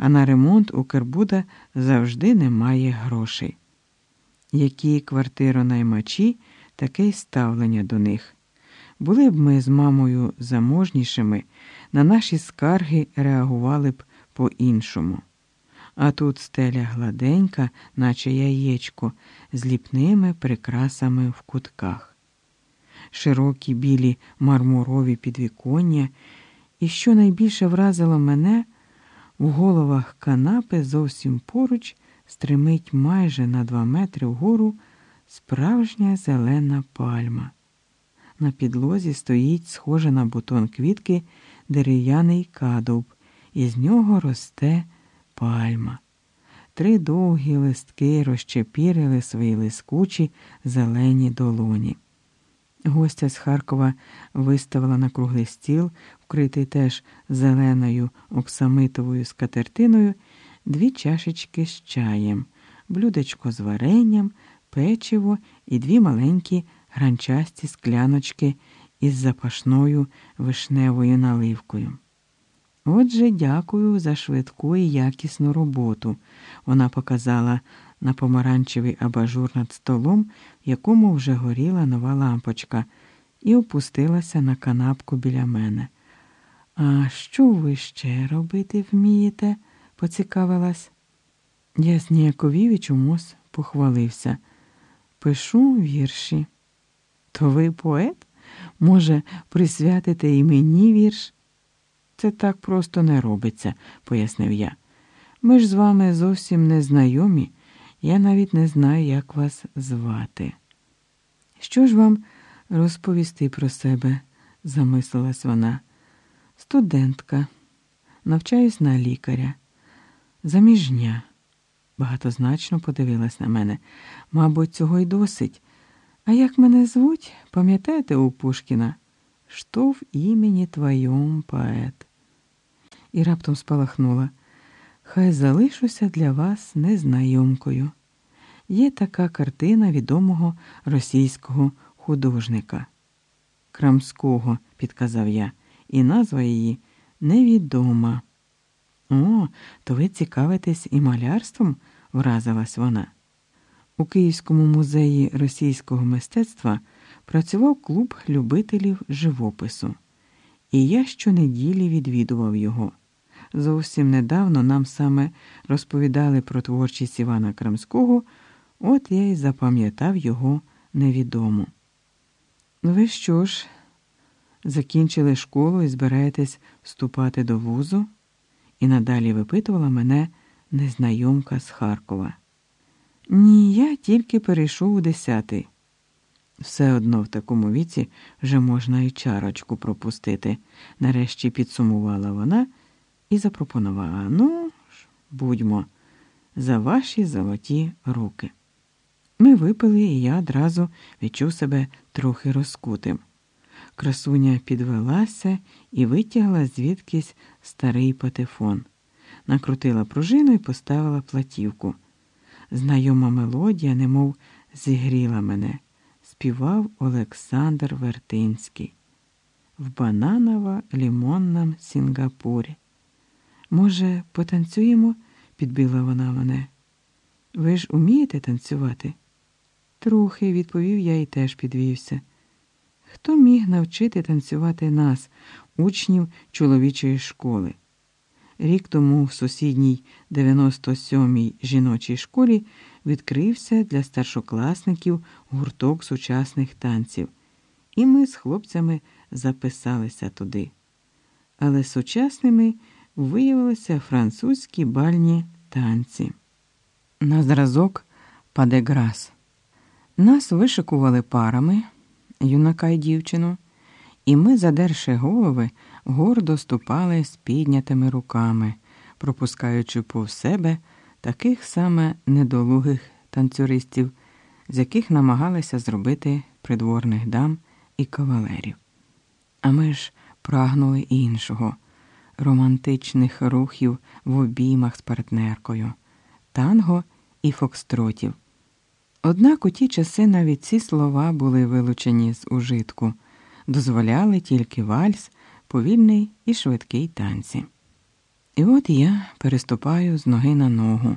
а на ремонт у Кербуда завжди немає грошей. Які квартиронаймачі, таке й ставлення до них. Були б ми з мамою заможнішими, на наші скарги реагували б по-іншому. А тут стеля гладенька, наче яєчко, з ліпними прикрасами в кутках, широкі білі мармурові підвіконня, і що найбільше вразило мене, в головах канапи зовсім поруч стримить майже на два метри вгору справжня зелена пальма. На підлозі стоїть, схоже на бутон квітки, дерев'яний кадуб, і з нього росте пальма. Три довгі листки розчепірили свої лискучі зелені долоні. Гостя з Харкова виставила на круглий стіл, вкритий теж зеленою оксамитовою скатертиною, дві чашечки з чаєм, блюдечко з варенням, печиво і дві маленькі гранчасті скляночки із запашною вишневою наливкою. Отже, дякую за швидку і якісну роботу. Вона показала на помаранчевий абажур над столом, якому вже горіла нова лампочка, і опустилася на канапку біля мене. А що ви ще робити вмієте? поцікавилась. Я зніяковів і чомусь похвалився. Пишу вірші. То ви поет? Може, присвятите і мені вірш? Це так просто не робиться, пояснив я. Ми ж з вами зовсім не знайомі, я навіть не знаю, як вас звати. Що ж вам розповісти про себе? замислилась вона. Студентка, навчаюсь на лікаря, заміжня. Багатозначно подивилась на мене. Мабуть, цього й досить. А як мене звуть, пам'ятаєте у Пушкіна? Що в імені твоєм поет? І раптом спалахнула. Хай залишуся для вас незнайомкою. Є така картина відомого російського художника. Крамського, підказав я, і назва її невідома. О, то ви цікавитесь і малярством? вразилась вона. У Київському музеї російського мистецтва працював клуб любителів живопису, і я щонеділі відвідував його. Зовсім недавно нам саме розповідали про творчість Івана Крамського, от я й запам'ятав його невідому. Ви що ж, закінчили школу і збираєтесь вступати до вузу? І надалі випитувала мене незнайомка з Харкова. Ні, я тільки перейшов у десятий. Все одно в такому віці вже можна і чарочку пропустити, нарешті підсумувала вона і запропонувала ну будьмо, за ваші золоті руки. Ми випили, і я одразу відчув себе трохи розкутим. Красуня підвелася і витягла звідкись старий патефон, накрутила пружину і поставила платівку. Знайома мелодія, немов зігріла мене, співав Олександр Вертинський в бананово лімонном Сінгапурі. Може, потанцюємо? підбила вона мене. Ви ж умієте танцювати? Трохи, відповів я і теж підвівся. Хто міг навчити танцювати нас, учнів чоловічої школи? Рік тому в сусідній 97-й жіночій школі відкрився для старшокласників гурток сучасних танців, і ми з хлопцями записалися туди. Але сучасними виявилися французькі бальні танці. На зразок Падеграс. Нас вишикували парами, юнака й дівчину, і ми, задерши голови, гордо ступали з піднятими руками, пропускаючи повз себе таких саме недолугих танцюристів, з яких намагалися зробити придворних дам і кавалерів. А ми ж прагнули іншого романтичних рухів в обіймах з партнеркою, танго і фокстротів. Однак у ті часи навіть ці слова були вилучені з ужитку, дозволяли тільки вальс, повільний і швидкий танці. І от я переступаю з ноги на ногу.